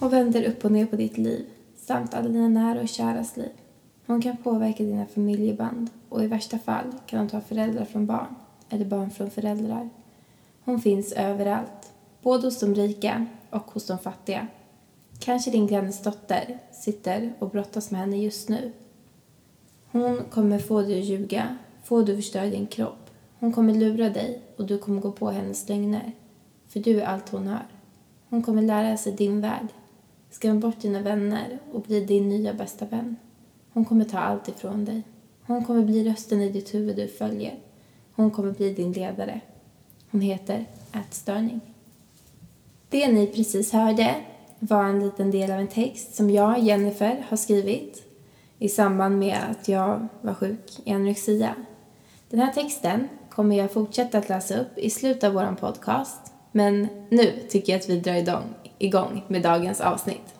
Hon vänder upp och ner på ditt liv samt alla dina nära och käras liv. Hon kan påverka dina familjeband och i värsta fall kan hon ta föräldrar från barn eller barn från föräldrar. Hon finns överallt, både hos de rika och hos de fattiga. Kanske din grannes dotter sitter och brottas med henne just nu. Hon kommer få dig att ljuga, få dig att förstöra din kropp. Hon kommer lura dig och du kommer gå på hennes lögner. För du är allt hon har. Hon kommer lära sig din värld, Skräm bort dina vänner och bli din nya bästa vän. Hon kommer ta allt ifrån dig. Hon kommer bli rösten i ditt huvud du följer. Hon kommer bli din ledare. Hon heter ätstörning. Det ni precis hörde var en liten del av en text som jag, Jennifer, har skrivit i samband med att jag var sjuk i anorexia. Den här texten kommer jag fortsätta att läsa upp i slutet av vår podcast men nu tycker jag att vi drar igång med dagens avsnitt.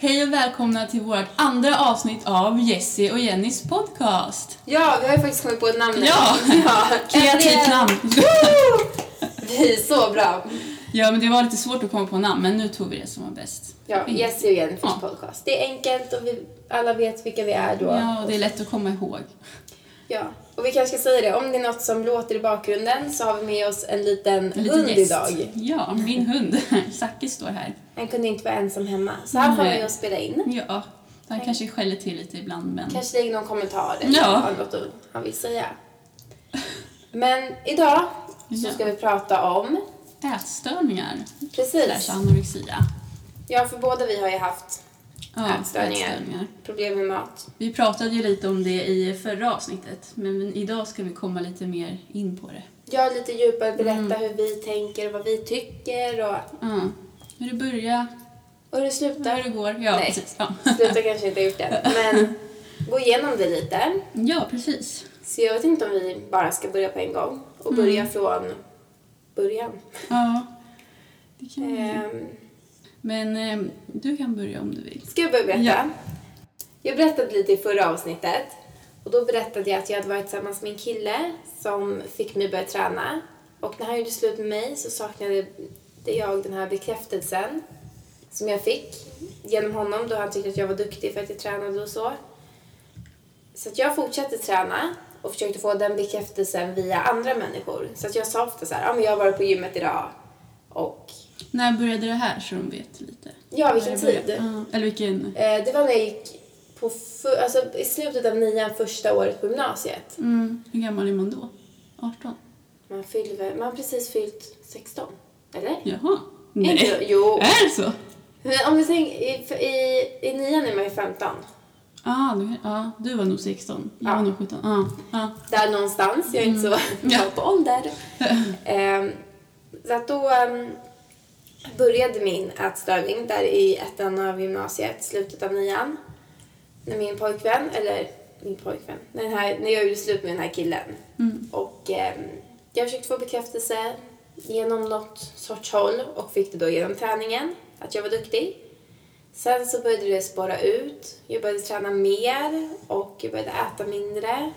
Hej och välkomna till vårt andra avsnitt av Jessie och Jennys podcast. Ja, vi har ju faktiskt kommit på ett namn nu. Ja, ja. kreativt namn. Vi är så bra. Ja, men det var lite svårt att komma på namn, men nu tog vi det som var bäst. Ja, Jessie och Jennifers ja. podcast. Det är enkelt och vi alla vet vilka vi är då. Ja, och det är lätt att komma ihåg. Ja, och vi kanske ska säga det, om det är något som låter i bakgrunden så har vi med oss en liten en hund gäst. idag. Ja, min hund. Zacke står här. Han kunde inte vara ensam hemma, så han får med oss spela in. Ja, han kanske skäller till lite ibland, men... Kanske lägger någon kommentar eller ja. något han vill säga. Men idag så ska vi prata om... Ätstörningar. Precis. Slash anorexia. Ja, för båda vi har ju haft ja, ätstörningar, ätstörningar, problem med mat. Vi pratade ju lite om det i förra avsnittet, men idag ska vi komma lite mer in på det. Ja, lite djupare berätta mm. hur vi tänker och vad vi tycker och... Mm. Hur det börjar. Och hur det slutar. Hur det går. Ja, Nej, precis. Ja. slutar kanske inte gjort det, men gå igenom det lite. Ja, precis. Så jag vet inte om vi bara ska börja på en gång och börja mm. från början. Ja, det kan. Um, men eh, du kan börja om du vill. Ska jag börja berätta? Ja. Jag berättade lite i förra avsnittet. Och då berättade jag att jag hade varit tillsammans med en kille som fick mig börja träna. Och när han gjorde slut med mig så saknade jag den här bekräftelsen som jag fick genom honom då han tyckte att jag var duktig för att jag tränade och så. Så att jag fortsatte träna och försökte få den bekräftelsen via andra människor. Så att jag sa ofta så här, ja men jag har varit på gymmet idag och när började det här så de vet lite? Ja, vilken tid? Uh, eller vilken? Eh, det var när jag gick på alltså, i slutet av nian, första året på gymnasiet. Mm. Hur gammal är man då? 18? Man, fyller, man har precis fyllt 16. Eller? Jaha. Nej. Inte, jo. Är det så? Men om du tänker, i, i, i nian är man ju 15. Ah, du, ah, du var nog 16. Jag ja. var nog 17. Ah, ah. Där någonstans. Jag är mm. inte så bra ja. på ålder. eh, så att då um, började min ätstörning där i ettan av gymnasiet, slutet av nian. När min pojkvän, eller min pojkvän, när, den här, när jag gjorde slut med den här killen. Mm. Och eh, jag försökte få bekräftelse genom något sorts håll och fick det då genom träningen, att jag var duktig. Sen så började det spåra ut. Jag började träna mer och jag började äta mindre.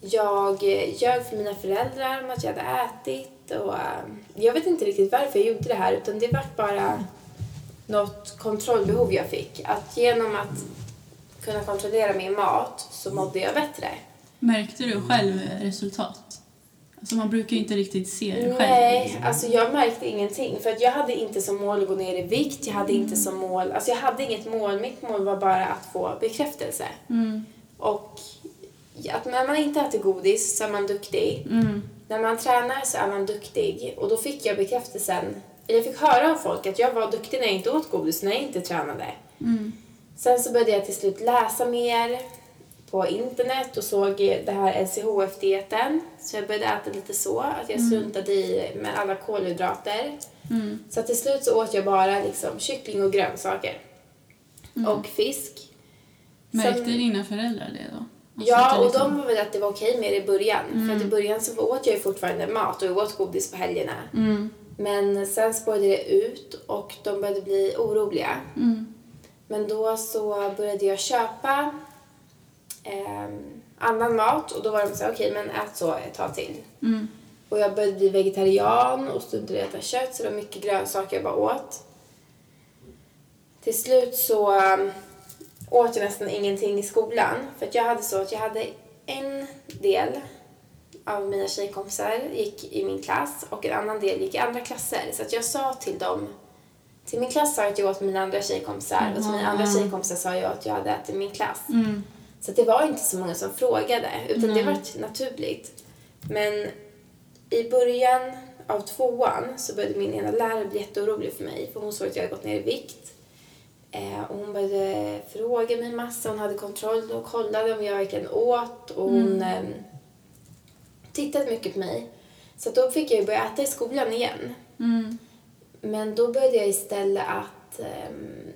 Jag eh, ljög för mina föräldrar om att jag hade ätit och eh, jag vet inte riktigt varför jag gjorde det här utan det var bara något kontrollbehov jag fick. Att genom att kunna kontrollera min mat så mådde jag bättre. Märkte du själv resultat? Alltså man brukar ju inte riktigt se det själv. Nej, liksom. alltså jag märkte ingenting. För att jag hade inte som mål att gå ner i vikt. Jag hade mm. inte som mål, alltså jag hade inget mål. Mitt mål var bara att få bekräftelse. Mm. Och att när man inte äter godis så är man duktig. Mm när man tränar så är man duktig och då fick jag bekräftelsen, eller jag fick höra av folk att jag var duktig när jag inte åt godis, när jag inte tränade. Mm. Sen så började jag till slut läsa mer på internet och såg det här LCHF-dieten. Så jag började äta lite så, att jag mm. struntade i med alla kolhydrater. Mm. Så till slut så åt jag bara liksom kyckling och grönsaker. Mm. Och fisk. Märkte Sen, dina föräldrar det då? Ja, och liksom... de var väl att det var okej med det i början. Mm. För att i början så åt jag ju fortfarande mat och jag åt godis på helgerna. Mm. Men sen spårade det ut och de började bli oroliga. Mm. Men då så började jag köpa eh, annan mat och då var de så här, okej men ät så ett tag till. Mm. Och jag började bli vegetarian och att äta kött så det var mycket grönsaker jag bara åt. Till slut så um, åt jag nästan ingenting i skolan. För att jag hade så att jag hade en del av mina tjejkompisar gick i min klass och en annan del gick i andra klasser. Så att jag sa till dem, till min klass sa jag att jag åt mina andra tjejkompisar och till mina andra tjejkompisar sa jag att jag hade ätit i min klass. Mm. Så det var inte så många som frågade, utan det Nej. var naturligt. Men i början av tvåan så började min ena lärare bli jätteorolig för mig, för hon såg att jag hade gått ner i vikt. Eh, och hon började fråga mig massa, hon hade kontroll och kollade om jag verkligen åt och hon eh, tittade mycket på mig. Så då fick jag börja äta i skolan igen. Mm. Men då började jag istället att um,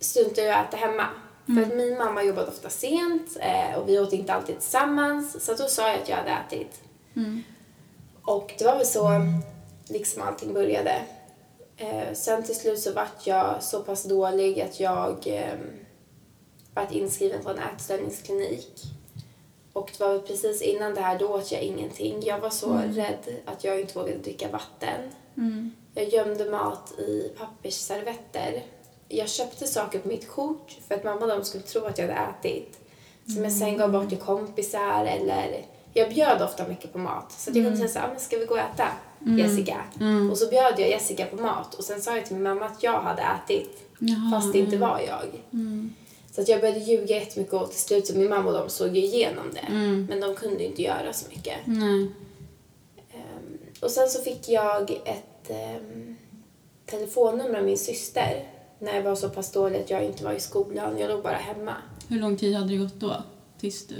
strunta i att äta hemma. För att min mamma jobbade ofta sent eh, och vi åt inte alltid tillsammans. Så då sa jag att jag hade ätit. Mm. Och det var väl så liksom allting började. Eh, sen till slut så vart jag så pass dålig att jag eh, vart inskriven på en ätstörningsklinik. Och det var väl precis innan det här, då åt jag ingenting. Jag var så rädd att jag inte vågade dricka vatten. Mm. Jag gömde mat i pappersservetter. Jag köpte saker på mitt kort för att mamma och de skulle tro att jag hade ätit. Som jag sen gav bort till kompisar eller... Jag bjöd ofta mycket på mat. Så att jag kunde säga så här, "Ah, ska vi gå och äta Jessica? Och så bjöd jag Jessica på mat och sen sa jag till min mamma att jag hade ätit Jaha, fast det inte var jag. Mm. Så att jag började ljuga jättemycket och till slut så min mamma och de såg ju igenom det. Mm. Men de kunde inte göra så mycket. Ehm, och sen så fick jag ett um, telefonnummer av min syster när jag var så pass dålig att jag inte var i skolan. Jag låg bara hemma. Hur lång tid hade det gått då? Tills du...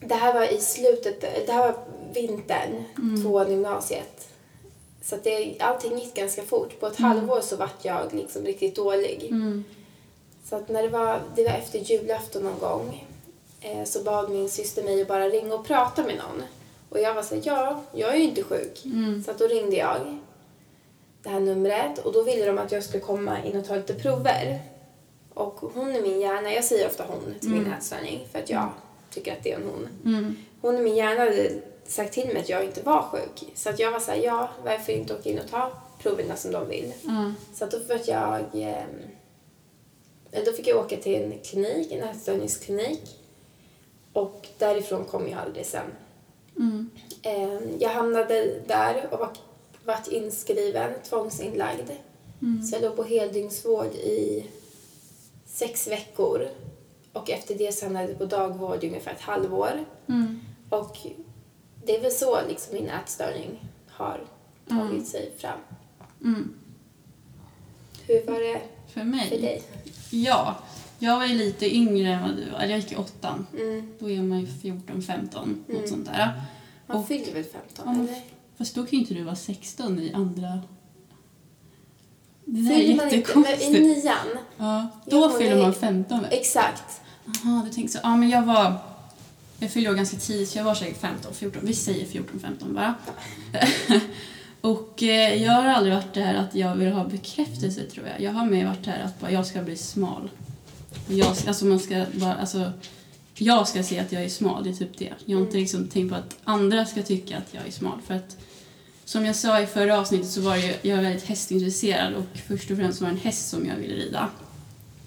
Det här var i slutet, det här var vintern, tvåan i gymnasiet. Så att det, allting gick ganska fort. På ett halvår så vart jag liksom riktigt dålig. Mm. Så att när det var, det var efter julafton någon gång eh, så bad min syster mig att bara ringa och prata med någon. Och jag var så här, ja, jag är ju inte sjuk. Mm. Så att då ringde jag det här numret och då ville de att jag skulle komma in och ta lite prover. Och hon är min hjärna, jag säger ofta hon till min ätstörning för att jag tycker att det är en hon. Mm. Hon i min hjärna hade sagt till mig att jag inte var sjuk. Så att jag var så här, ja, varför inte åka in och ta proverna som de vill? Ja. Så att då fick jag, ehm, då fick jag åka till en klinik, en ätstörningsklinik. Och därifrån kom jag aldrig sen. Mm. Ehm, jag hamnade där och var, vart inskriven, tvångsinlagd. Så jag låg på heldygnsvård i sex veckor. Och efter det så hamnade jag på dagvård i ungefär ett halvår. Mm. Och det är väl så liksom min ätstörning har tagit sig fram. Mm. Hur var det För mig? för dig? Ja. Jag var ju lite yngre än vad du var. Jag gick i åttan. Mm. Då är man ju 14, 15, något Mm. sånt där. Man Och- fyller väl 15, Ja, eller? Fast då kan ju inte du vara 16 i andra... Det där är man inte, men i jättekonstigt. nian, Ja, då fyller man 15 väl? exakt. Jaha, du tänkte så. Ja, men jag var... Jag fyllde år ganska tidigt, så jag var säkert 15, 14. Vi säger 14, 15 bara. och eh, jag har aldrig varit där att jag vill ha bekräftelse, tror jag. Jag har mer varit där att bara jag ska bli smal. Jag, ska- alltså man ska bara, alltså, jag ska se att jag är smal, det är typ det. Jag har inte liksom tänkt på att andra ska tycka att jag är smal. För att, som jag sa i förra avsnittet så var jag väldigt hästintresserad och först och främst var det en häst som jag ville rida.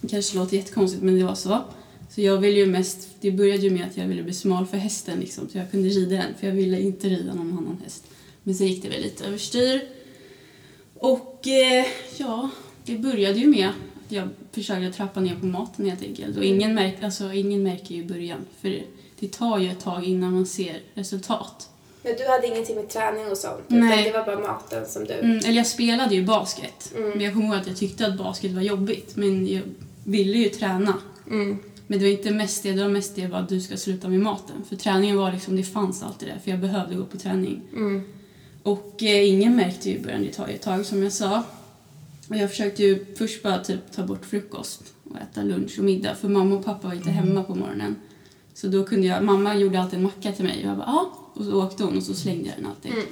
Det kanske låter jättekonstigt men det var så. Så jag ville ju mest, det började ju med att jag ville bli smal för hästen liksom, så jag kunde rida den för jag ville inte rida någon annan häst. Men sen gick det väl lite överstyr. Och eh, ja, det började ju med att jag försökte trappa ner på maten helt enkelt. Och ingen, märk, alltså, ingen märker ju i början för det, det tar ju ett tag innan man ser resultat. Men du hade ingenting med träning och sånt? Nej. Det var bara maten som du... Mm, eller jag spelade ju basket. Mm. Men jag kommer ihåg att jag tyckte att basket var jobbigt. Men jag ville ju träna. Mm. Men det var inte mest det, det var mest det var att du ska sluta med maten. För träningen var liksom, det fanns alltid där. För jag behövde gå på träning. Mm. Och eh, ingen märkte ju i början, det tar ju ett tag som jag sa. Och jag försökte ju först bara typ ta bort frukost och äta lunch och middag. För mamma och pappa var inte hemma på morgonen. Så då kunde jag, mamma gjorde alltid en macka till mig och jag bara ja. Och så åkte hon och så slängde jag den alltid. Mm.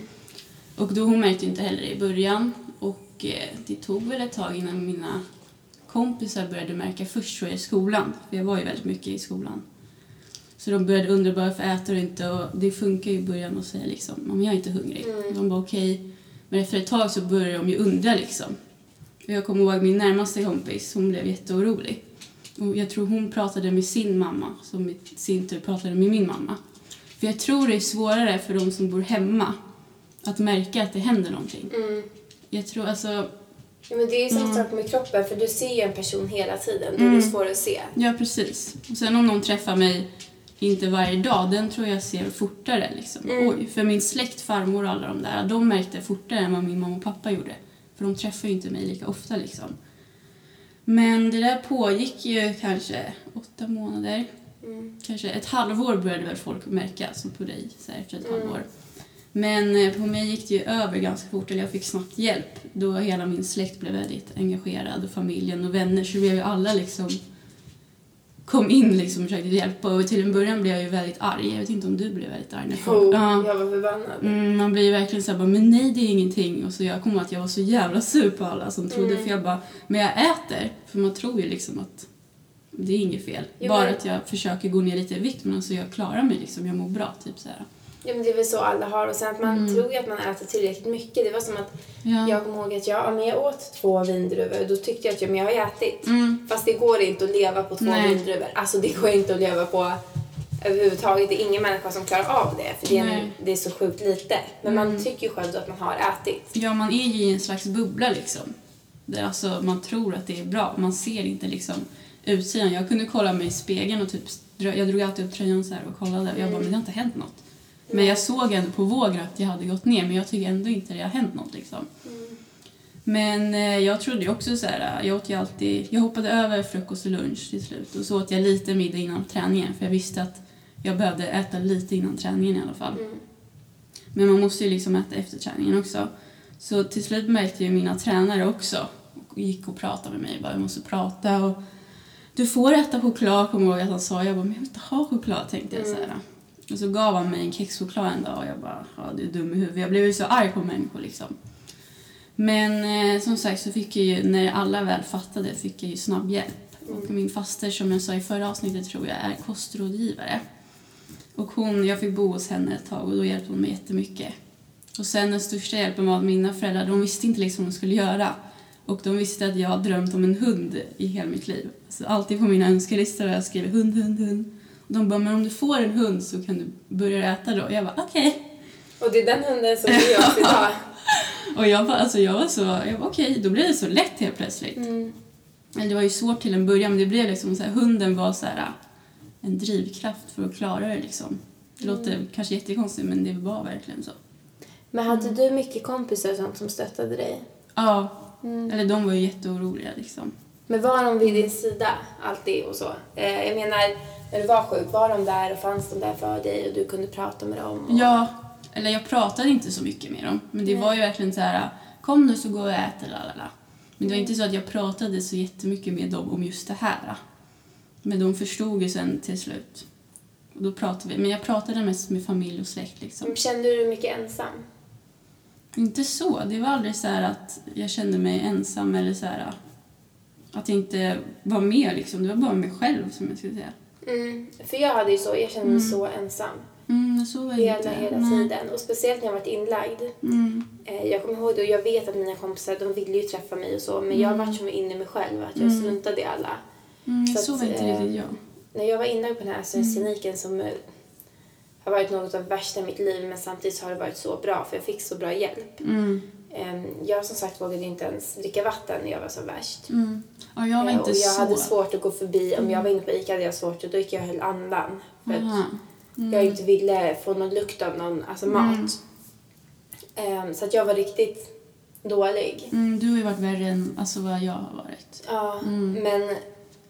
Och då hon märkte inte heller det i början. Och eh, det tog väl ett tag innan mina kompisar började märka först tror jag i skolan. För jag var ju väldigt mycket i skolan. Så de började undra varför äter du inte och det funkar ju i början att säga liksom, men jag är inte hungrig. Mm. De bara okej. Men efter ett tag så började de ju undra liksom. Och Jag kommer ihåg min närmaste kompis, hon blev jätteorolig. Och jag tror hon pratade med sin mamma som i sin tur pratade med min mamma. För jag tror det är svårare för de som bor hemma att märka att det händer någonting. Mm. Jag tror alltså, Ja, men det är ju samma Mm. sak med kroppen, för du ser ju en person hela tiden. Det är Mm. svårt att se. ja precis. Och sen om någon träffar mig inte varje dag, den tror jag ser fortare liksom. Mm. Oj, för min släkt, farmor och alla de där, de märkte fortare än vad min mamma och pappa gjorde. För de träffar ju inte mig lika ofta liksom. Men det där pågick ju kanske åtta månader. Mm. Kanske ett halvår började väl folk märka, som på dig, så här, efter ett Mm. halvår. Men eh, på mig gick det ju över ganska fort, eller jag fick snabbt hjälp. Då hela min släkt blev väldigt engagerad, och familjen och vänner, så blev ju alla liksom kom in liksom och försökte hjälpa. Och till en början blev jag ju väldigt arg. Jag vet inte om du blev väldigt arg när folk... Jo, Ja. jag var förbannad. Mm, man blir ju verkligen såhär bara, men nej det är ingenting. Och så jag kommer att jag var så jävla sur på alla som trodde, Mm. för jag bara, men jag äter. För man tror ju liksom att det är inget fel. Jo, Bara men- att jag försöker gå ner lite i vikt, men alltså jag klarar mig liksom, jag mår bra. Typ så här. Ja, men det är väl så alla har. Och sen att man Mm. tror ju att man äter tillräckligt mycket. Det var som att Ja. jag kommer ihåg att jag, ja, men jag åt två vindruvor. Då tyckte jag att ja, men jag har ätit. Mm. Fast det går inte att leva på två Nej. vindruvor. Alltså det går inte att leva på överhuvudtaget. Det är ingen människa som klarar av det. För det är, en, det är så sjukt lite. Men man Mm. tycker ju själv då att man har ätit. ja, man är ju i en slags bubbla liksom. Där alltså man tror att det är bra. Man ser inte liksom utsidan. Jag kunde kolla mig i spegeln och typ, jag drog alltid upp tröjan så här och kollade. Och jag bara, men det har inte hänt något. Men jag såg ändå på vågen att jag hade gått ner, men jag tycker ändå inte det har hänt något liksom. Men eh, jag trodde ju också så här, jag åt ju alltid, jag hoppade över frukost och lunch till slut och så åt jag lite middag innan träningen för jag visste att jag behövde äta lite innan träningen i alla fall. Mm. Men man måste ju liksom äta efter träningen också. Så till slut märkte ju mina tränare också och gick och pratade med mig. Bara, jag måste prata och du får äta choklad, kommer jag ihåg att han sa. Jag bara, men jag vill inte ha choklad, tänkte jag så här. Och så gav han mig en kexchoklad en dag och jag bara, ja du är dum i huvudet. Jag blev ju så arg på människor liksom. Men eh, som sagt så fick jag ju, när alla väl fattade, fick jag ju snabb hjälp. Och min faster som jag sa i förra avsnittet tror jag är kostrådgivare. Och hon, jag fick bo hos henne ett tag och då hjälpte hon mig jättemycket. Och sen den största hjälpen var att mina föräldrar, de visste inte liksom vad de skulle göra. Och de visste att jag har drömt om en hund i hela mitt liv. Så alltid på mina önskelistor har jag skrivit hund, hund, hund. Och de bara, men om du får en hund så kan du börja äta då. Och jag bara, okej. Och det är den hunden som vi har idag. Och jag bara, alltså jag var så, jag bara okej, då blev det så lätt helt plötsligt. Mm. Det var ju svårt till en början, men det blev liksom så här, hunden var så här en drivkraft för att klara det liksom. Det låter kanske jättekonstigt, men det var verkligen så. Men hade du mycket kompisar och sånt som stöttade dig? Ja, Mm. eller de var ju jätteoroliga liksom. Men var de vid din sida alltid och så? Eh, jag menar, när du var sjuk, var de där och fanns de där för dig och du kunde prata med dem? Och... Ja, eller jag pratade inte så mycket med dem, men det Nej. var ju verkligen så här, kom nu så går vi och äter, lalala. Men det var inte så att jag pratade så jättemycket med dem om just det här. Men de förstod ju sen till slut. Och då pratade vi, men jag pratade mest med familj och släkt liksom. Kände du dig mycket ensam? Inte så. Det var aldrig så här att jag kände mig ensam eller så här att jag inte var med liksom. Det var bara mig själv som jag skulle säga. Mm. För jag hade ju så, jag kände mig så ensam. Mm, så Hela, inte. hela Nej. tiden. Och speciellt när jag varit inlagd. Mm. Eh, jag kommer ihåg det och jag vet att mina kompisar, de ville ju träffa mig och så. Men jag var som inne i mig själv, att jag Mm. struntade i alla. Mm, Så så, att, var inte eh, riktigt jag. När jag var inlagd på den här Mm. SOS-kliniken som eh, har varit något av det värsta i mitt liv men samtidigt har det varit så bra för jag fick så bra hjälp. Mm. Eh, jag som sagt vågade inte ens dricka vatten när jag var som värst. Mm. Ja, jag var Eh, inte och jag så. hade svårt att gå förbi. Om jag var inne på ICA hade jag svårt och då gick jag och höll andan. För att. Mm. jag inte ville få någon lukt av någon alltså mat. Mm. Eh, så att jag var riktigt dålig. Mm, du har ju varit värre än alltså, vad jag har varit. Ja, Mm. men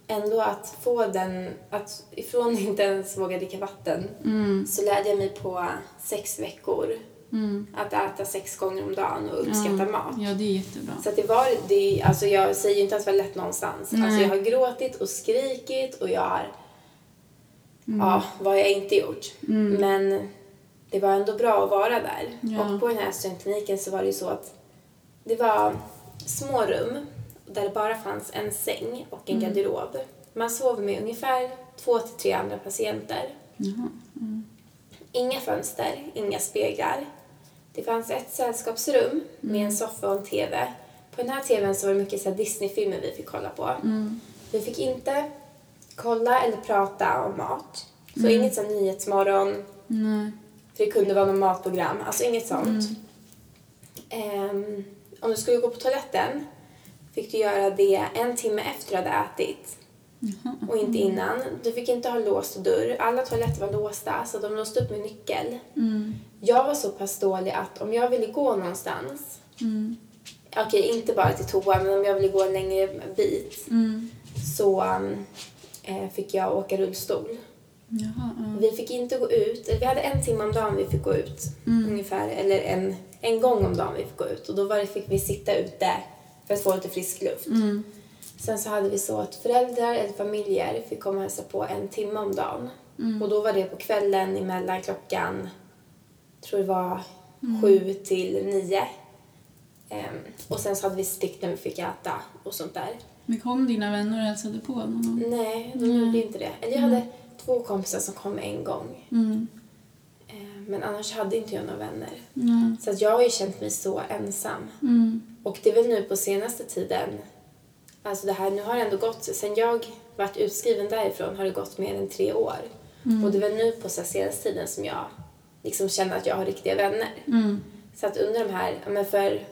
ändå att få den, att ifrån inte ens våga dricka vatten Mm. så lärde jag mig på sex veckor Mm. att äta sex gånger om dagen och uppskatta Ja. mat. Ja, det är jättebra. Så att det var, det, alltså jag säger ju inte att det var lätt någonstans. Nej. Alltså jag har gråtit och skrikit och jag har, Mm. ja, vad har jag inte gjort? Mm. Men det var ändå bra att vara där. Ja. Och på den här studentkliniken så var det ju så att det var små rum där det bara fanns en säng och en Mm. garderob. Man sov med ungefär två till tre andra patienter. Mm. Inga fönster, inga speglar. Det fanns ett sällskapsrum med en soffa och en TV. På den här TVn så var det mycket så Disney-filmer vi fick kolla på. Mm. Vi fick inte kolla eller prata om mat. Så Mm. inget sånt Nyhetsmorgon, Nej. för det kunde vara något matprogram. Alltså inget sånt. Mm. Ehm, om du skulle gå på toaletten fick du göra det en timme efter du hade ätit Jaha. och inte innan. Du fick inte ha låst dörr. Alla toaletter var låsta så de låste upp med nyckel. Mm. Jag var så pass dålig att om jag ville gå någonstans, Mm. okej inte bara till toa men om jag ville gå en längre bit Mm. så eh, fick jag åka rullstol. Jaha. ja. Vi fick inte gå ut, vi hade en timme om dagen vi fick gå ut Mm. ungefär, eller en, en gång om dagen vi fick gå ut och då var det, fick vi sitta ute för att få lite frisk luft. Mm. Sen så hade vi så att föräldrar eller familjer fick komma och hälsa på en timme om dagen. Mm. Och då var det på kvällen emellan klockan, tror det var Mm. sju till nio. Ehm, och sen så hade vi stick när vi fick äta och sånt där. Men kom dina vänner och hälsade på någon gång? Nej, de Mm. gjorde inte det. Eller jag hade två kompisar som kom en gång. Mm. Ehm, men annars hade inte jag några vänner. Så att jag har ju känt mig så ensam. Mm. Och det är väl nu på senaste tiden, alltså det här, nu har det ändå gått, sen jag vart utskriven därifrån har det gått mer än tre år. Mm. Och det är väl nu på senaste tiden som jag liksom känner att jag har riktiga vänner. Mm. Så att under de här, men för,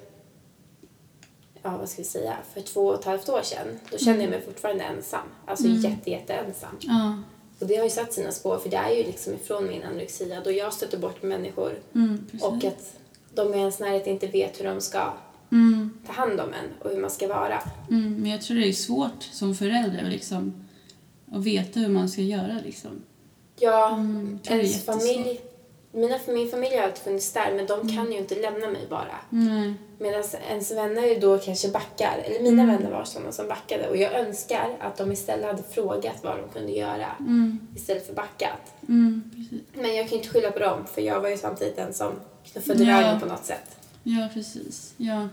ja vad ska vi säga, för två och ett halvt år sedan, då kände jag mig fortfarande ensam. Alltså jätte, jätte ensam. Ja. Och det har ju satt sina spår, för det är ju liksom ifrån min anorexia då jag stöter bort människor Mm. Och att de i ens närhet inte vet hur de ska Mm. ta hand om en och hur man ska vara. Mm. Men jag tror det är svårt som förälder att liksom, att veta hur man ska göra. Liksom. Ja, Mm, ens familj, mina, min familj har alltid funnits där men de kan ju inte lämna mig bara. Nej. Medan ens vänner då kanske backar, eller mina Mm. vänner var sådana som backade och jag önskar att de istället hade frågat vad de kunde göra Mm. istället för backat. Mm. Men jag kan inte skylla på dem för jag var ju samtidigt den som knuffade Ja. röven på något sätt. Ja, precis. Ja.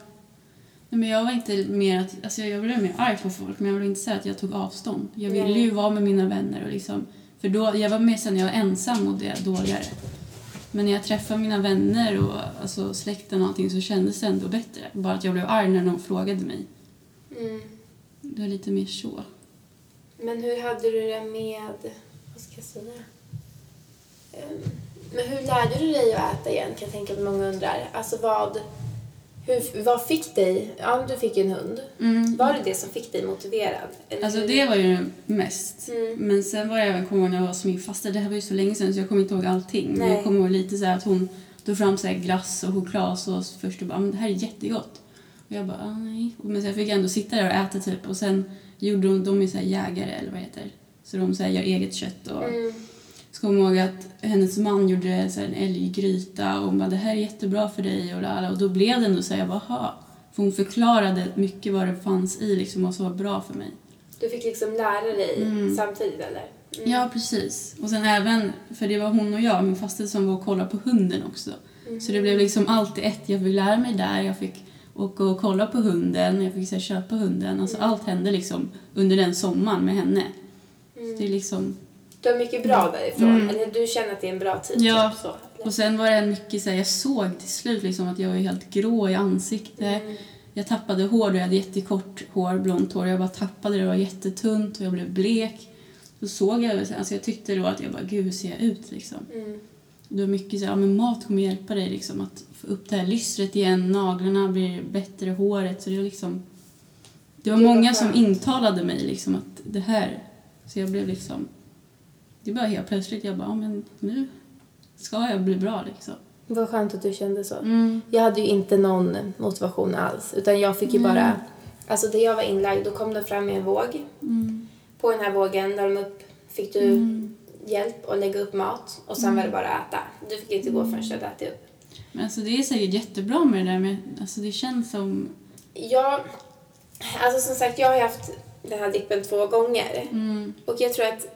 Nej, men jag var inte mer att, alltså jag blev mer arg på folk, men jag vill inte säga att jag tog avstånd. Jag ville Nej. ju vara med mina vänner och liksom, för då, jag var med sen jag var ensam och det dåligare. Men när jag träffade mina vänner och alltså, släkten och allting så kändes det ändå bättre. Bara att jag blev arg när någon frågade mig. Mm. Det var lite mer så. Men hur hade du det med, vad ska jag säga? Ehm, Men hur lärde du dig att äta igen kan jag tänka att många undrar. Alltså vad, hur, vad fick dig, ja du fick ju en hund. Mm. Var det det som fick dig motiverad? Eller Alltså det var ju mest. Mm. Men sen var jag även, kommer när jag var hos min faster, det här var ju så länge sedan så jag kommer inte ihåg allting. Men Nej. jag kommer ihåg lite så här att hon tog fram så här glass och chokladsås först och bara, "Ah, men det här är jättegott. Och jag bara, ah, nej. Men sen fick jag ändå sitta där och äta typ och sen gjorde de, de är så jägare eller vad det heter. Så de så gör eget kött och Mm. Så kommer jag ihåg att hennes man gjorde så en älggryta och hon bara, det här är jättebra för dig och, lala. och då blev det ändå så här, jag bara. För hon förklarade mycket vad det fanns i liksom och som var bra för mig. Du fick liksom lära dig Mm. samtidigt eller? Mm. Ja, precis. Och sen även, för det var hon och jag, min faster som var och kollade på hunden också. Så det blev liksom allt ett. Jag fick lära mig där, jag fick åka och kolla på hunden, jag fick så här, köpa hunden. Alltså allt hände liksom under den sommaren med henne. Så det är liksom... Du har mycket bra därifrån, Mm. eller du känner att det är en bra tid? Ja. Typ, så. Och sen var det mycket så här, jag såg till slut liksom att jag var helt grå i ansiktet. Mm. Jag tappade hår och jag hade jättekort hår, blont hår. Jag bara tappade det, det var jättetunt och jag blev blek. Så såg jag, alltså jag tyckte då att jag bara, gud hur ser jag ut liksom? Mm. Det var mycket så här, ja, men mat kommer hjälpa dig liksom att få upp det här lystret igen, naglarna blir bättre, håret. Så det var liksom... Det var vad många som skönt. intalade mig liksom att det här... Så jag blev liksom... Det var helt plötsligt, jag bara, ja, men nu ska jag bli bra liksom. Vad skönt att du kände så. Mm. Jag hade ju inte någon motivation alls. Utan jag fick ju Mm. bara... Alltså där jag var inlagd, då kom de fram med en våg. Mm. På den här vågen där de upp, fick du Mm. hjälp att lägga upp mat. Och sen var det bara att äta. Du fick inte gå förrän du hade ätit upp. Men alltså det är säkert jättebra med det där med... Alltså det känns som... Ja, alltså som sagt, jag har ju haft den här dippen två gånger. Mm. Och jag tror att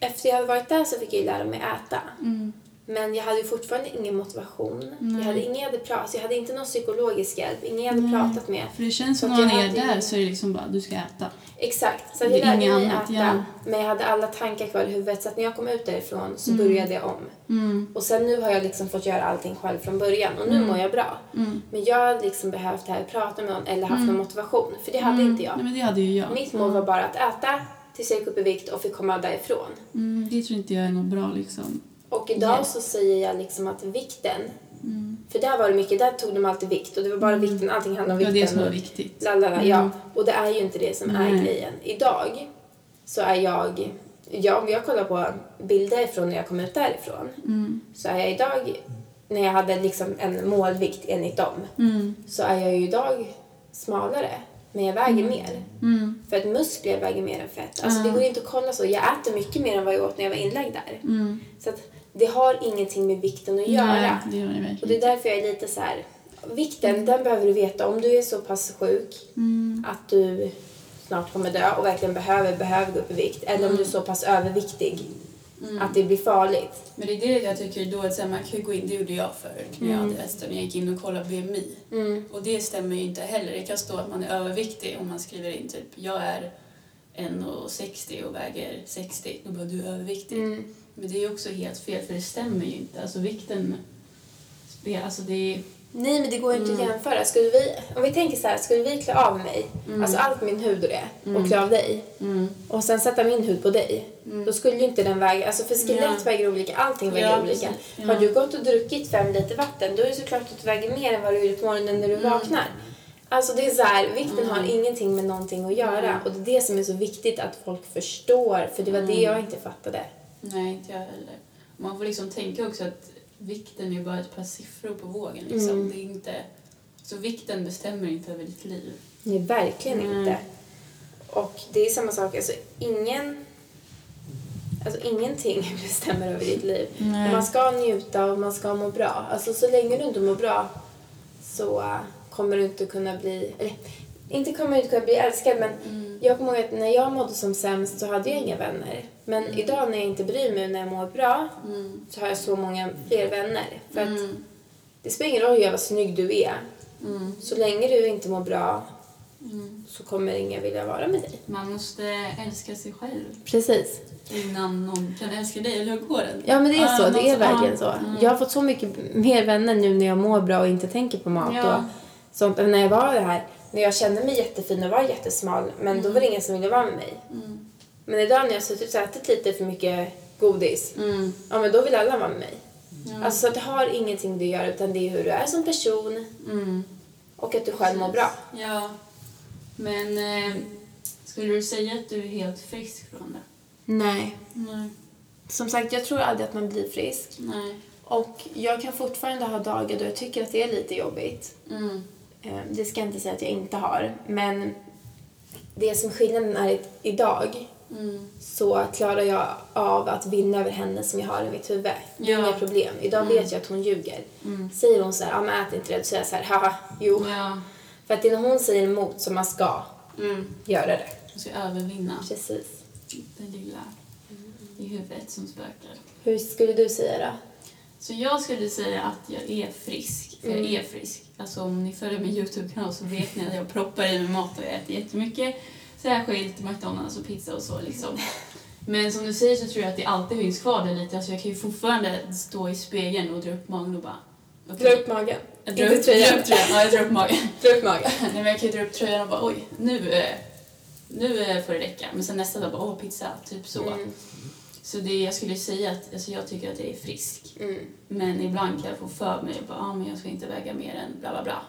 efter jag hade varit där så fick jag ju lära mig äta. Mm. Men jag hade fortfarande ingen motivation. Nej. Jag hade ingen jag hade pratat, jag hade inte någon psykologisk hjälp, ingen jag hade Nej. pratat med. För det känns som att när man är hade ju- där så är det liksom bara, du ska äta. Exakt, så jag är lärde mig annat, äta. ja. Men jag hade alla tankar kvar i huvudet så att när jag kom ut därifrån så Mm. började jag om. Mm. Och sen nu har jag liksom fått göra allting själv från början och nu mår jag bra. Mm. Men jag hade liksom behövt det här, prata med någon eller haft någon motivation. För det hade Mm. inte jag. Nej, men det hade ju jag. Mitt mål var bara att äta tills jag gick upp i vikt och fick komma därifrån. Mm, det tror inte jag är något bra liksom. Och idag Nej. så säger jag liksom att vikten, Mm. för där var det mycket, där tog de alltid vikt och det var bara vikten, allting handlade om vikten. det som var viktigt. Lalala, Mm. ja. Och det är ju inte det som är Nej. grejen. Idag så är jag, jag, om jag kollar på bilder från när jag kom ut därifrån, Mm. så är jag idag, när jag hade liksom en målvikt enligt dem, Mm. så är jag ju idag smalare. Men jag väger mer. Mm. För att muskler väger mer än fett. Alltså det går inte att kolla så. Jag äter mycket mer än vad jag åt när jag var inlagd där. Mm. Så att det har ingenting med vikten att göra. Nej, det gör det Och det är därför jag är lite så här. Vikten, den behöver du veta. Om du är så pass sjuk Mm. att du snart kommer dö och verkligen behöver, behöver gå upp i vikt. Eller om du är så pass överviktig att det blir farligt. Men det är det jag tycker då att man kan gå in, det gjorde jag förut när jag hade hästen, jag gick in och kollade BMI. Mm. Och det stämmer ju inte heller. Det kan stå att man är överviktig om man skriver in typ jag är 1,60 och väger 60. Då bara du är överviktig. Mm. Men det är ju också helt fel för det stämmer ju inte. Alltså vikten, alltså det är... Nej, men det går ju inte Mm. att jämföra. Skulle vi, om vi tänker så här, skulle vi klä av mig, alltså allt min hud och det, och klä av dig, Mm. och sen sätta min hud på dig, då skulle ju inte den väga, alltså för skelett Ja. väger olika, allting väger Ja, olika. precis. Har du gått och druckit fem liter vatten, då är det såklart att du väger mer än vad du gjorde på morgonen när du Mm. vaknar. Alltså det är så här, vikten har ingenting med någonting att göra och det är det som är så viktigt att folk förstår, för det var det Mm. jag inte fattade. Nej, inte jag heller. Man får liksom tänka också att vikten är bara ett par siffror på vågen. Liksom. Mm. Det är inte... Så vikten bestämmer inte över ditt liv. Nej, verkligen inte. Och det är samma sak, alltså ingen... Alltså ingenting bestämmer över ditt liv. Nej. Man ska njuta och man ska må bra. Alltså så länge du inte mår bra så äh, kommer du inte kunna bli... Eller, inte kommer du inte kunna bli älskad men jag kommer ihåg att när jag mådde som sämst så hade jag inga vänner. Men idag när jag inte bryr mig när jag mår bra Mm. så har jag så många fler vänner. För att Mm. det spelar ingen roll hur jävla snygg du är. Mm. Så länge du inte mår bra Mm. så kommer ingen vilja vara med dig. Man måste älska sig själv Precis. innan någon kan älska dig, eller hur går det? Ja men det är Ja, så, det är som- verkligen ja. så. Mm. Jag har fått så mycket mer vänner nu när jag mår bra och inte tänker på mat Ja. och sånt. När jag var det här, när jag kände mig jättefin och var jättesmal men då var det ingen som ville vara med mig. Mm. Men idag när jag har suttit och ätit lite för mycket godis, Mm. ja men då vill alla vara med mig. Ja. Alltså så det har ingenting att göra utan det är hur du är som person Mm. och att du själv mår bra. Ja. Men eh, skulle du säga att du är helt frisk från det? Nej. Nej. Som sagt, jag tror aldrig att man blir frisk. Nej. Och jag kan fortfarande ha dagar då jag tycker att det är lite jobbigt. Mm. Eh, Det ska jag inte säga att jag inte har. Men det som skillnaden är idag Mm. så klarar jag av att vinna över henne som jag har i mitt huvud. Det är Ja. inga problem. Idag vet jag att hon ljuger. Mm. Säger hon så här, ja men ät inte det, så säger jag så här, haha, jo. Ja. För att när hon säger emot som man ska Mm. göra det. Du ska övervinna Precis. det lilla i huvudet som spökar. Hur skulle du säga då? Så jag skulle säga att jag är frisk, för jag är frisk. Alltså om ni följer min YouTube-kanal så vet ni att jag proppar i mig mat och jag äter jättemycket. Särskilt McDonalds och pizza och så liksom. Men som du säger så tror jag att det alltid finns kvar där lite. Alltså jag kan ju fortfarande stå i spegeln och dra upp magen och bara... Dra upp magen. Jag drar Inte upp, tröjan. drar upp tröjan. Ja, jag drar upp magen. Dra upp magen. Nej, men jag kan ju dra upp tröjan och bara oj, nu, eh, nu eh, får det räcka. Men sen nästa dag bara åh, pizza, typ så. Mm. Så det, jag skulle säga att alltså, jag tycker att jag är frisk. Mm. Men ibland kan jag få för mig att ah, men jag ska inte väga mer än bla bla bla.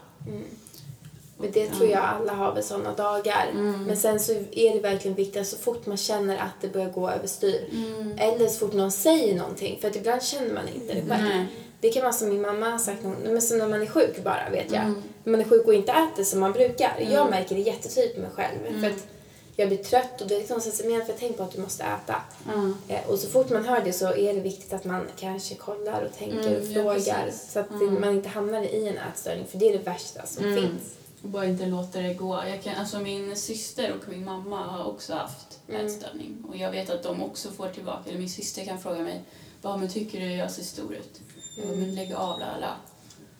Men det tror jag alla har väl sådana dagar. Mm. Men sen så är det verkligen viktigt så fort man känner att det börjar gå överstyr. Eller så fort någon säger någonting. För att ibland känner man inte det själv. Det kan vara som min mamma har sagt, men som när man är sjuk bara vet jag. Mm. När man är sjuk och inte äter som man brukar. Jag märker det jättetydligt på mig själv. Mm. För att jag blir trött och det är liksom så men för tänk på att du måste äta. Ja. Eh, Och så fort man hör det så är det viktigt att man kanske kollar och tänker Mm, och ja, frågar. precis. så att Mm. man inte hamnar i en ätstörning. För det är det värsta som Mm. finns. Och bara inte låta det gå. Jag kan, alltså min syster och min mamma har också haft Mm. ätstörning. Och jag vet att de också får tillbaka, eller min syster kan fråga mig bara, men tycker du jag ser stor ut? Jag bara, men lägg av, la, la.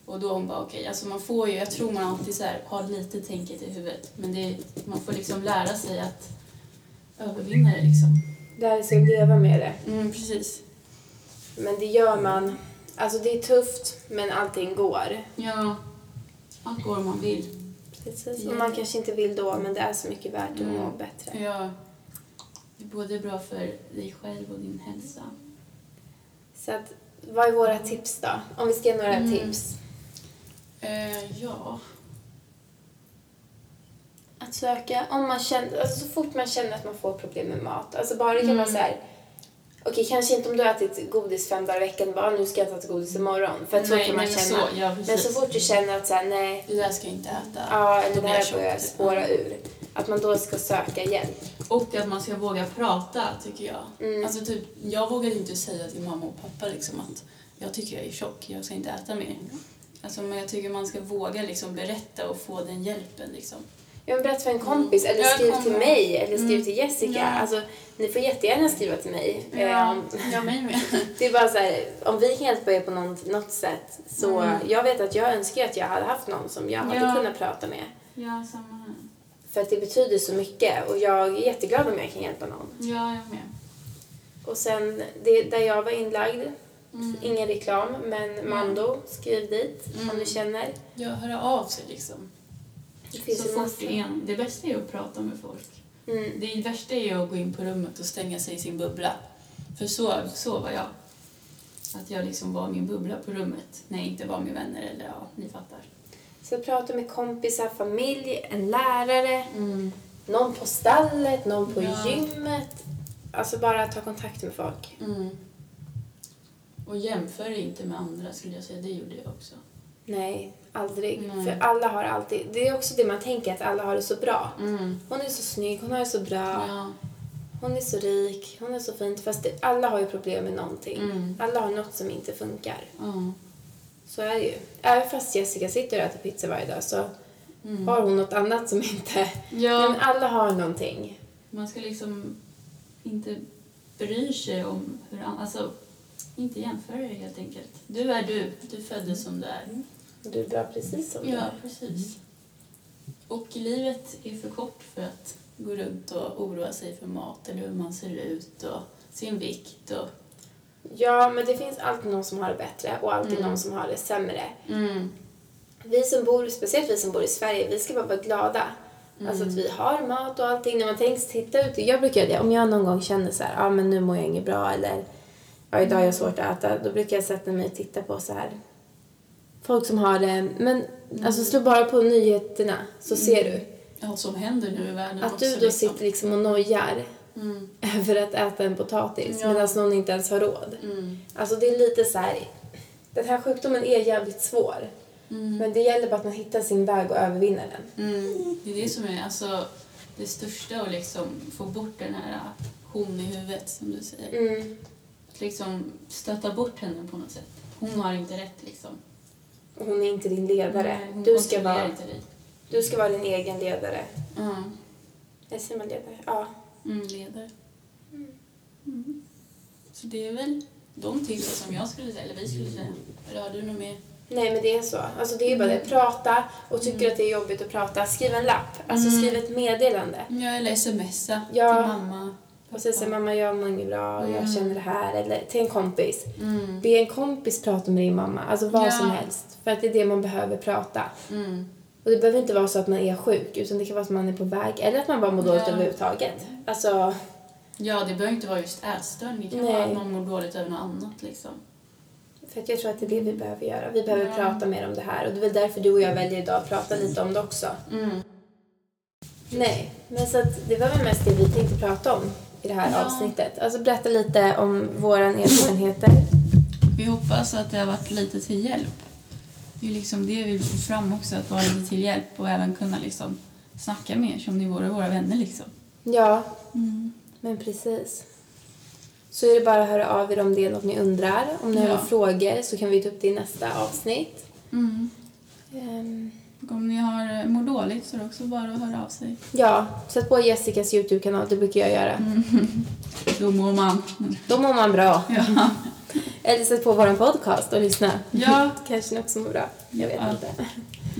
Och då hon bara, okej, alltså man får ju, jag tror man alltid så här, har lite tänket i huvudet. Men det, man får liksom lära sig att övervinna det liksom. Lära sig att leva med det. Mm, precis. Men det gör man. Alltså det är tufft, men allting går. Ja, allt går om man vill. Precis. Och man kanske inte vill då, men det är så mycket värt att må bättre. Ja. Det är både bra för dig själv och din hälsa. Så att, vad är våra tips då? Om vi ska ge några Mm. tips. Eh, ja. Att söka, om man känner, alltså så fort man känner att man får problem med mat. Alltså bara det kan vara så här. Okej, kanske inte om du har ätit godis fem dagar i veckan, bara nu ska jag inte äta godis imorgon. För att så Nej, kan man men känna. så, ja, men så fort du känner att så här, nej, Det där ska jag inte äta. ja, eller det här börjar spåra ur. Att man då ska söka hjälp. Och att man ska våga prata, tycker jag. Mm. Alltså, typ, jag vågade inte säga till mamma och pappa liksom, att jag tycker jag är tjock, jag ska inte äta mer. Alltså, men jag tycker man ska våga liksom, berätta och få den hjälpen. Liksom. Ja, men berätta för en kompis eller Ja, skriv till mig eller skriv Mm. till Jessica. Ja. Alltså, ni får jättegärna skriva till mig. Om- jag mig med. Det är bara så här, om vi kan hjälpa er på något, något sätt så Mm. jag vet att jag önskar att jag hade haft någon som jag hade Ja. kunnat prata med. Ja, samma. För att det betyder så mycket och jag är jätteglad om jag kan hjälpa någon. Ja, jag med. Och sen det, där jag var inlagd, Mm. ingen reklam, men Mando, skriv dit om Mm. du känner. Ja, höra av sig liksom. Det finns så fort det är Det bästa är att prata med folk. Mm. Det värsta är att gå in på rummet och stänga sig i sin bubbla. För så, så var jag. Att jag liksom var min bubbla på rummet när jag inte var med vänner eller ja, ni fattar. Så prata med kompisar, familj, en lärare, någon på stallet, någon på Ja. gymmet. Alltså bara ta kontakt med folk. Mm. Och jämför inte med andra skulle jag säga, det gjorde jag också. Nej, aldrig. Nej. För alla har alltid... Det är också det man tänker, att alla har det så bra. Mm. Hon är så snygg, hon har det så bra, Ja. hon är så rik, hon är så fint. Fast det, alla har ju problem med någonting. Mm. Alla har något som inte funkar. Ja. Så är det ju. Även fast Jessica sitter och äter pizza varje dag så Mm. har hon något annat som inte... ja. Men alla har någonting. Man ska liksom inte bry sig om hur an- Alltså, inte jämföra det helt enkelt. Du är du. Du föddes som du är. Och Du är bra precis som du Ja, är. precis. Och livet är för kort för att gå runt och oroa sig för mat eller hur man ser ut och sin vikt och... Ja, men det finns alltid någon som har det bättre och alltid Mm. någon som har det sämre. Mm. Vi som bor, speciellt vi som bor i Sverige, vi ska bara vara glada. Alltså att vi har mat och allting. När man tänker titta ut, jag brukar det. Om jag någon gång känner så här, ja ah, men nu mår jag inget bra eller ja idag har jag svårt att äta. Då brukar jag sätta mig och titta på så här folk som har det. Men alltså slå bara på nyheterna så ser du. Ja, som händer nu i världen Att också. du då liksom. sitter liksom och nojar Mm. över att äta en potatis Ja. medan någon inte ens har råd. Mm. Alltså det är lite så här, den här sjukdomen är jävligt svår. Mm. Men det gäller bara att man hittar sin väg och övervinner den. Mm. Det är det som är alltså, det största att liksom få bort den här hon i huvudet, som du säger. Mm. Att liksom stöta bort henne på något sätt. Hon har inte rätt liksom. Hon är inte din ledare. Nej, du, ska vara, du ska vara din egen ledare. Ja. Eller säger man ledare? Ja. Mm, ledare. Mm. Så det är väl de tipsen som jag skulle säga, eller vi skulle säga. Eller har du något mer? Nej men det är så. Alltså det är bara det. Prata och tycker att det är jobbigt att prata, skriv en lapp. Alltså Mm. skriv ett meddelande. Ja, eller smsa Ja. till mamma. Och sen säger mamma jag mår inget bra och jag Mm. känner det här. Eller till en kompis. Mm. Be en kompis prata med din mamma. Alltså vad Ja. som helst. För att det är det man behöver prata. Mm. Och det behöver inte vara så att man är sjuk utan det kan vara att man är på väg. Eller att man bara mår dåligt Ja. överhuvudtaget. Alltså, Ja, det behöver inte vara just ätstörning. Det kan Nej. vara att man mår dåligt över något annat liksom. för att jag tror att det är det vi behöver göra. Vi behöver Ja. prata mer om det här. Och det är väl därför du och jag väljer idag att prata lite om det också. Mm. Nej, men så att det var väl mest det vi tänkte prata om i det här Ja. avsnittet. Alltså berätta lite om våra erfarenheter. Vi hoppas att det har varit lite till hjälp. Det är liksom det vi vill få fram också, att vara lite till hjälp och även kunna liksom snacka med er som ni vore våra vänner liksom. Ja, Mm. men precis. Så är det bara att höra av er om det är något ni undrar. Om ni Ja. har frågor så kan vi ta upp det i nästa avsnitt. Mm. Och om ni har mår dåligt så är det också bara att höra av sig. ja, sätt på Jessicas YouTube-kanal, det brukar jag göra. Då mår man. Då mår man bra. Ja. Eller sätt på vår podcast och lyssna. Ja. Kanske ni också mår bra. Jag vet Ja. inte.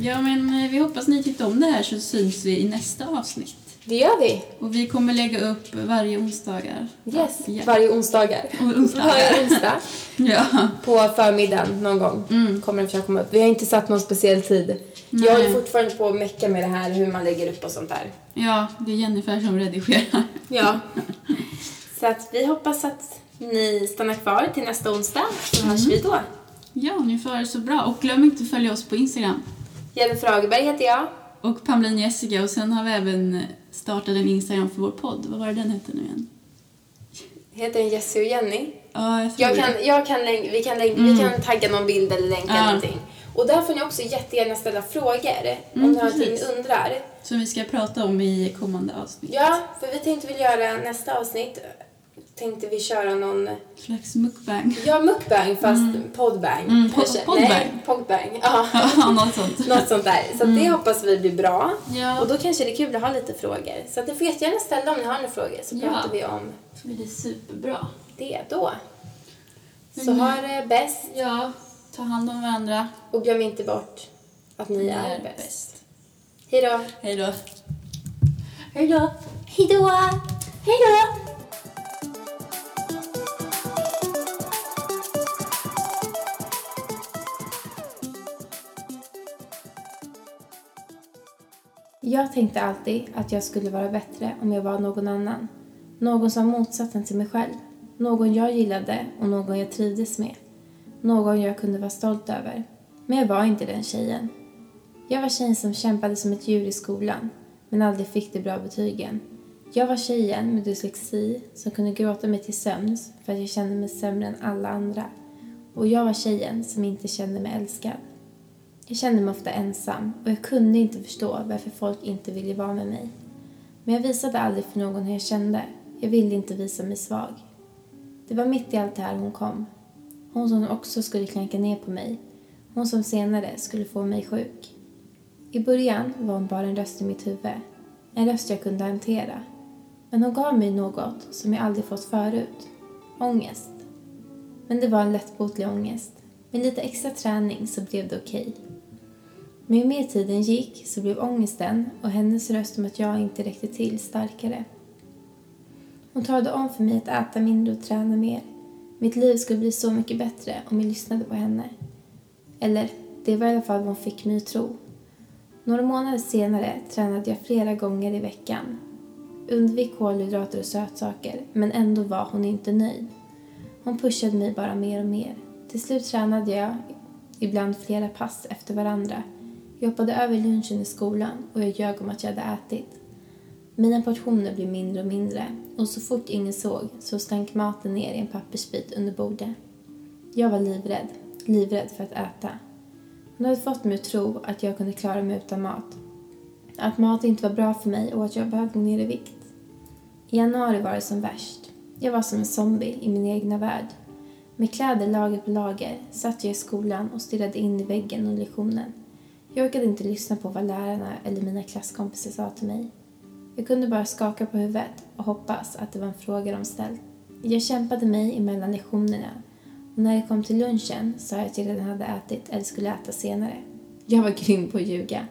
Ja, men eh, vi hoppas ni tyckte om det här så syns vi i nästa avsnitt. Det gör vi. Och vi kommer lägga upp varje onsdagar. Yes. Ja. Varje onsdagar. Onsdagar. Varje onsdag. Ja. På förmiddagen någon gång Mm. kommer den försöka komma upp. Vi har inte satt någon speciell tid. Jag Nej. är fortfarande på att mecka med det här, hur man lägger upp och sånt där. Ja, det är Jennifer som redigerar. Ja. Så att vi hoppas att ni stannar kvar till nästa onsdag, så hörs vi då. Ja, ni får ha det så bra. Och glöm inte att följa oss på Instagram. Jennifer Agerberg heter jag. Och Pamela Jessica. Och sen har vi även startat en Instagram för vår podd. Vad var det den hette nu igen? Heter den Jessie och Jenny. Ja, jag tror Jag kan, jag kan, vi, kan Mm. vi kan tagga någon bild eller länka Ja. någonting. Och där får ni också jättegärna ställa frågor om Mm, ni har någonting ni undrar. Som vi ska prata om i kommande avsnitt. Ja, för vi tänkte väl göra nästa avsnitt. Tänkte vi köra någon, Slags mukbang. ja mukbang fast. Mm, pod- kanske. podbang. Nej, podbang. Ja, Ja, något sånt. något sånt där. Så att det hoppas vi blir bra. Ja. Och då kanske det är kul att ha lite frågor. Så att ni får jättegärna ställa om ni har några frågor så Ja. pratar vi om Så blir det superbra. det då. Så Mm. ha det bäst Ja, ta hand om varandra. och glöm inte bort att ni Ni är är bäst. Hej då! Hej då. Hej då. Hej då! Hej då! Jag tänkte alltid att jag skulle vara bättre om jag var någon annan. Någon som var motsatsen till mig själv. Någon jag gillade och någon jag trivdes med. Någon jag kunde vara stolt över. Men jag var inte den tjejen. Jag var tjejen som kämpade som ett djur i skolan, men aldrig fick de bra betygen. Jag var tjejen med dyslexi som kunde gråta mig till sömns för att jag kände mig sämre än alla andra. Och jag var tjejen som inte kände mig älskad. Jag kände mig ofta ensam och jag kunde inte förstå varför folk inte ville vara med mig. Men jag visade aldrig för någon hur jag kände. Jag ville inte visa mig svag. Det var mitt i allt det här hon kom. Hon som också skulle klanka ner på mig. Hon som senare skulle få mig sjuk. I början var hon bara en röst i mitt huvud. En röst jag kunde hantera. Men hon gav mig något som jag aldrig fått förut. Ångest. Men det var en lättbotlig ångest. Med lite extra träning så blev det okej. Men ju mer tiden gick så blev ångesten och hennes röst om att jag inte räckte till starkare. Hon talade om för mig att äta mindre och träna mer. Mitt liv skulle bli så mycket bättre om jag lyssnade på henne. Eller, det var i alla fall vad hon fick mig att tro. Några månader senare tränade jag flera gånger i veckan. Undvik kolhydrater och sötsaker, men ändå var hon inte nöjd. Hon pushade mig bara mer och mer. Till slut tränade jag ibland flera pass efter varandra. Jag hoppade över lunchen i skolan och jag ljög om att jag hade ätit. Mina portioner blev mindre och mindre och så fort ingen såg så stank maten ner i en pappersbit under bordet. Jag var livrädd, livrädd för att äta. Hon hade fått mig att tro att jag kunde klara mig utan mat. Att mat inte var bra för mig och att jag behövde gå ner i vikt. I januari var det som värst. Jag var som en zombie i min egna värld. Med kläder lager på lager satt jag i skolan och stirrade in i väggen under lektionen. Jag orkade inte lyssna på vad lärarna eller mina klasskompisar sa till mig. Jag kunde bara skaka på huvudet och hoppas att det var en fråga de ställt. Jag kämpade mig emellan lektionerna och när det kom till lunchen sa jag att jag redan hade ätit eller skulle äta senare. Jag var grym på att ljuga.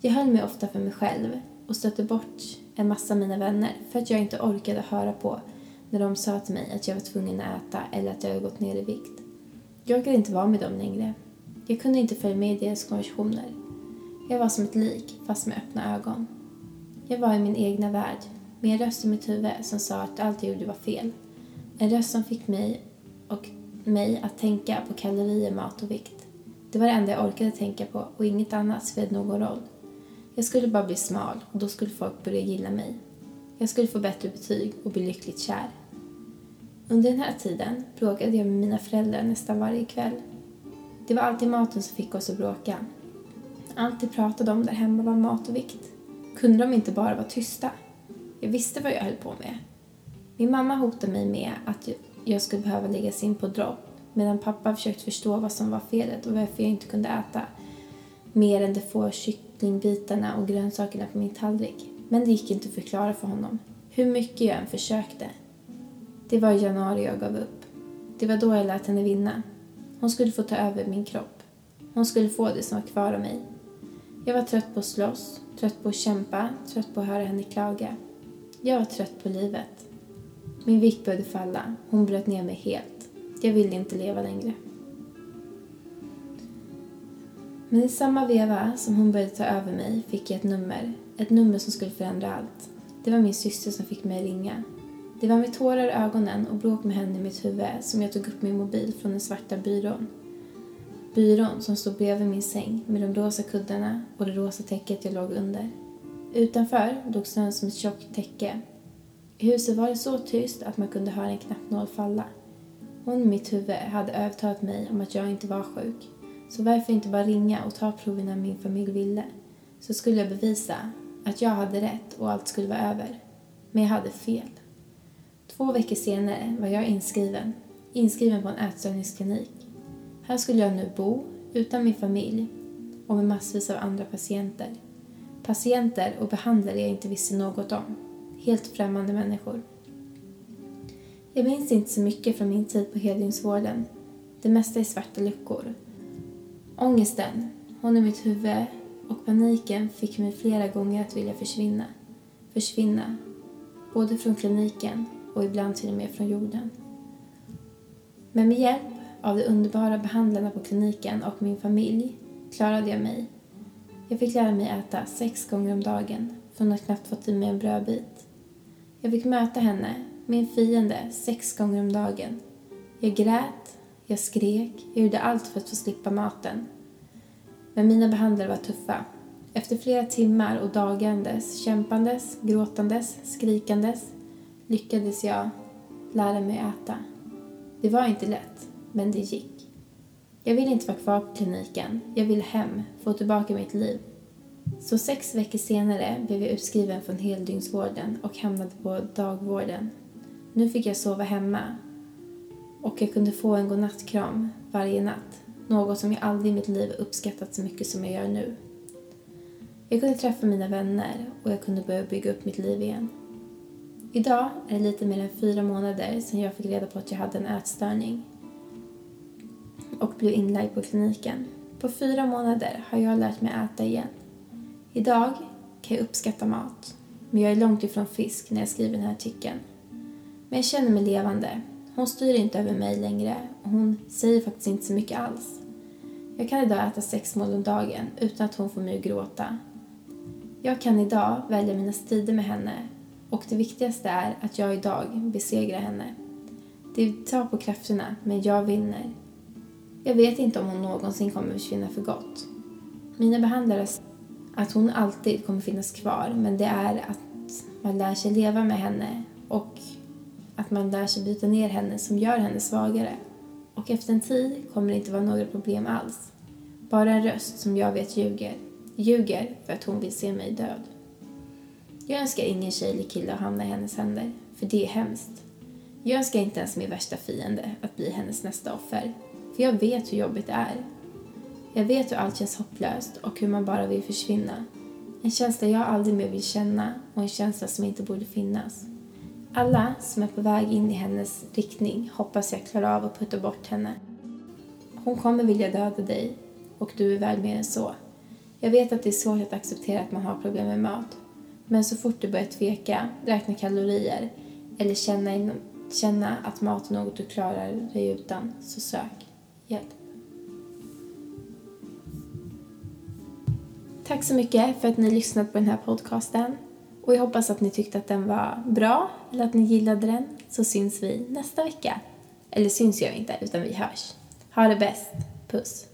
Jag höll mig ofta för mig själv och stötte bort en massa av mina vänner för att jag inte orkade höra på när de sa till mig att jag var tvungen att äta eller att jag hade gått ner i vikt. Jag orkade inte vara med dem längre. Jag kunde inte följa med i deras konversationer. Jag var som ett lik, fast med öppna ögon. Jag var i min egna värld, med en röst i mitt huvud som sa att allt jag gjorde var fel. En röst som fick mig och mig att tänka på kalorier, mat och vikt. Det var det enda jag orkade tänka på och inget annat spelade någon roll. Jag skulle bara bli smal och då skulle folk börja gilla mig. Jag skulle få bättre betyg och bli lyckligt kär. Under den här tiden bråkade jag med mina föräldrar nästan varje kväll. Det var alltid maten som fick oss att bråka. Allt de pratade om där hemma var mat och vikt. Kunde de inte bara vara tysta? Jag visste vad jag höll på med. Min mamma hotade mig med att jag skulle behöva läggas in på dropp medan pappa försökte förstå vad som var felet och varför jag inte kunde äta mer än de få kycklingbitarna och grönsakerna på min tallrik. Men det gick inte att förklara för honom, hur mycket jag än försökte. Det var i januari jag gav upp. Det var då jag lät henne vinna. Hon skulle få ta över min kropp. Hon skulle få det som var kvar av mig. Jag var trött på att slåss, trött på att kämpa, trött på att höra henne klaga. Jag var trött på livet. Min vikt började falla. Hon bröt ner mig helt. Jag ville inte leva längre. Men i samma veva som hon började ta över mig fick jag ett nummer. Ett nummer som skulle förändra allt. Det var min syster som fick mig att ringa. Det var med tårar i ögonen och bråk med henne i mitt huvud som jag tog upp min mobil från den svarta byrån. Byrån som stod bredvid min säng med de rosa kuddarna och det rosa täcket jag låg under. Utanför låg snön som ett tjockt täcke. I huset var det så tyst att man kunde höra en knappnål falla. Hon i mitt huvud hade övertalat mig om att jag inte var sjuk. Så varför inte bara ringa och ta proverna min familj ville? Så skulle jag bevisa att jag hade rätt och allt skulle vara över. Men jag hade fel. Två veckor senare var jag inskriven. Inskriven på en ätstörningsklinik. Här skulle jag nu bo, utan min familj och med massvis av andra patienter. Patienter och behandlare jag inte visste något om. Helt främmande människor. Jag minns inte så mycket från min tid på heldygnsvården. Det mesta är svarta luckor. Ångesten, hon i mitt huvud och paniken fick mig flera gånger att vilja försvinna. Försvinna. Både från kliniken och ibland till och med från jorden. Men med hjälp av de underbara behandlarna på kliniken och min familj klarade jag mig. Jag fick lära mig äta sex gånger om dagen från att knappt fått i mig en brödbit. Jag fick möta henne, min fiende, sex gånger om dagen. Jag grät, jag skrek, jag gjorde allt för att få slippa maten. Men mina behandlare var tuffa. Efter flera timmar och dagandes, kämpandes, gråtandes, skrikandes lyckades jag lära mig äta. Det var inte lätt, men det gick. Jag ville inte vara kvar på kliniken. Jag ville hem, få tillbaka mitt liv. Så sex veckor senare blev jag utskriven från heldygnsvården och hamnade på dagvården. Nu fick jag sova hemma och jag kunde få en godnattkram varje natt. Något som jag aldrig i mitt liv uppskattat så mycket som jag gör nu. Jag kunde träffa mina vänner och jag kunde börja bygga upp mitt liv igen. Idag är det lite mer än fyra månader sedan jag fick reda på att jag hade en ätstörning och blev inlagd på kliniken. På fyra månader har jag lärt mig äta igen. Idag kan jag uppskatta mat, men jag är långt ifrån frisk när jag skriver den här artikeln. Men jag känner mig levande. Hon styr inte över mig längre och hon säger faktiskt inte så mycket alls. Jag kan idag äta sex mål om dagen utan att hon får mig att gråta. Jag kan idag välja mina strider med henne och det viktigaste är att jag idag besegrar henne. Det tar på krafterna, men jag vinner. Jag vet inte om hon någonsin kommer försvinna för gott. Mina behandlare säger att hon alltid kommer finnas kvar, men det är att man lär sig leva med henne och att man lär sig bryta ner henne som gör henne svagare. Och efter en tid kommer det inte vara några problem alls. Bara en röst som jag vet ljuger. Ljuger för att hon vill se mig död. Jag önskar ingen tjej eller kille att hamna i hennes händer, för det är hemskt. Jag önskar inte ens min värsta fiende att bli hennes nästa offer, för jag vet hur jobbigt det är. Jag vet hur allt känns hopplöst och hur man bara vill försvinna. En känsla jag aldrig mer vill känna och en känsla som inte borde finnas. Alla som är på väg in i hennes riktning hoppas jag klarar av att putta bort henne. Hon kommer vilja döda dig och du är väl mer än så. Jag vet att det är svårt att acceptera att man har problem med mat men så fort du börjar tveka, räkna kalorier eller känna, känna att mat är något du klarar dig utan, så sök hjälp. Tack så mycket för att ni lyssnat på den här podcasten. Och jag hoppas att ni tyckte att den var bra eller att ni gillade den. Så syns vi nästa vecka. Eller syns gör vi inte, utan vi hörs. Ha det bäst. Puss.